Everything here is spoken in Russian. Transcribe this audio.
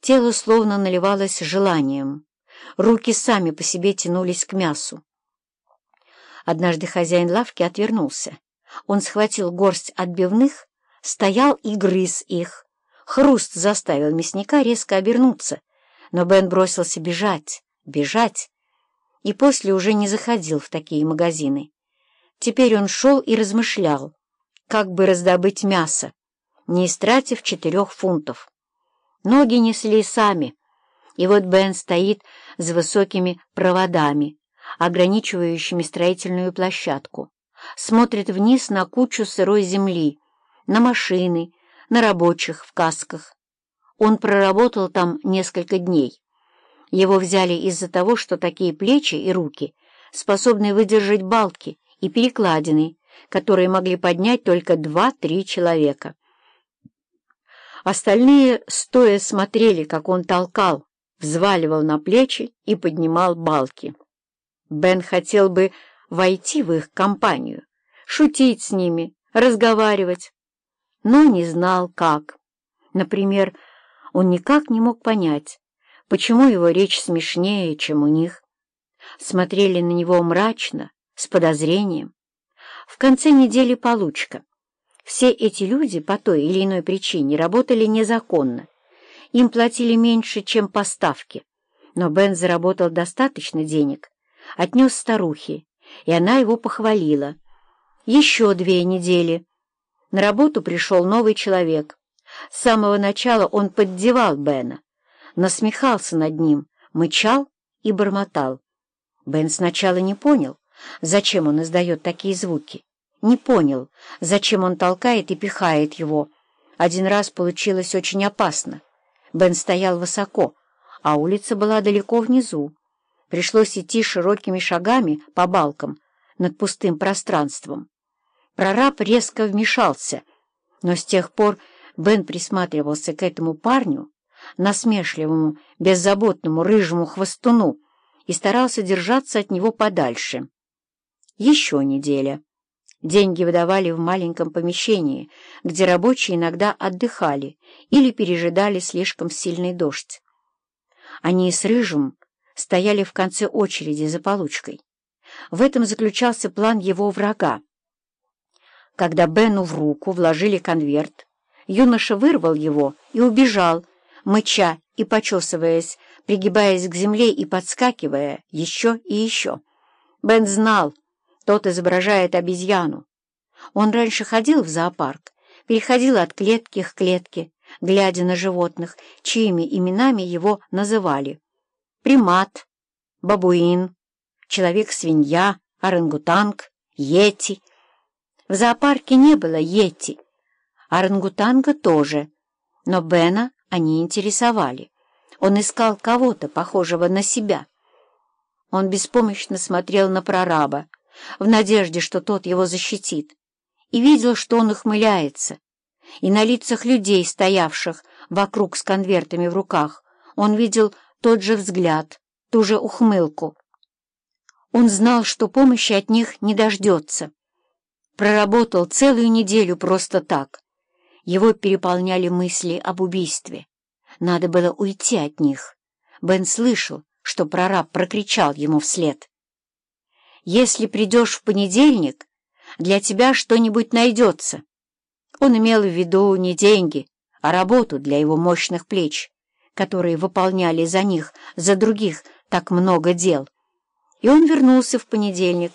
Тело словно наливалось желанием. Руки сами по себе тянулись к мясу. Однажды хозяин лавки отвернулся. Он схватил горсть отбивных, стоял и грыз их. Хруст заставил мясника резко обернуться, но Бен бросился бежать, бежать, и после уже не заходил в такие магазины. Теперь он шел и размышлял, как бы раздобыть мясо, не истратив четырех фунтов. Ноги несли сами, и вот Бен стоит с высокими проводами, ограничивающими строительную площадку, смотрит вниз на кучу сырой земли, на машины, на рабочих в касках. Он проработал там несколько дней. Его взяли из-за того, что такие плечи и руки способны выдержать балки и перекладины, которые могли поднять только два-три человека. Остальные стоя смотрели, как он толкал, взваливал на плечи и поднимал балки. Бен хотел бы войти в их компанию, шутить с ними, разговаривать, но не знал, как. Например, он никак не мог понять, почему его речь смешнее, чем у них. Смотрели на него мрачно, с подозрением. В конце недели получка. Все эти люди по той или иной причине работали незаконно. Им платили меньше, чем по ставке. Но Бен заработал достаточно денег, отнес старухе, и она его похвалила. Еще две недели. На работу пришел новый человек. С самого начала он поддевал Бена, насмехался над ним, мычал и бормотал. Бен сначала не понял, зачем он издает такие звуки не понял, зачем он толкает и пихает его. Один раз получилось очень опасно. Бен стоял высоко, а улица была далеко внизу. Пришлось идти широкими шагами по балкам над пустым пространством. Прораб резко вмешался, но с тех пор Бен присматривался к этому парню, насмешливому, беззаботному рыжему хвостуну, и старался держаться от него подальше. Еще неделя. Деньги выдавали в маленьком помещении, где рабочие иногда отдыхали или пережидали слишком сильный дождь. Они с Рыжим стояли в конце очереди за получкой. В этом заключался план его врага. Когда Бену в руку вложили конверт, юноша вырвал его и убежал, мыча и почесываясь, пригибаясь к земле и подскакивая еще и еще. Бен знал, тот изображает обезьяну. Он раньше ходил в зоопарк, переходил от клетки к клетке, глядя на животных, чьими именами его называли. Примат, бабуин, человек-свинья, орангутанг, йети. В зоопарке не было йети, орангутанга тоже, но Бена они интересовали. Он искал кого-то, похожего на себя. Он беспомощно смотрел на прораба, в надежде, что тот его защитит, и видел, что он ухмыляется. И на лицах людей, стоявших вокруг с конвертами в руках, он видел тот же взгляд, ту же ухмылку. Он знал, что помощи от них не дождется. Проработал целую неделю просто так. Его переполняли мысли об убийстве. Надо было уйти от них. Бен слышал, что прораб прокричал ему вслед. Если придешь в понедельник, для тебя что-нибудь найдется. Он имел в виду не деньги, а работу для его мощных плеч, которые выполняли за них, за других так много дел. И он вернулся в понедельник,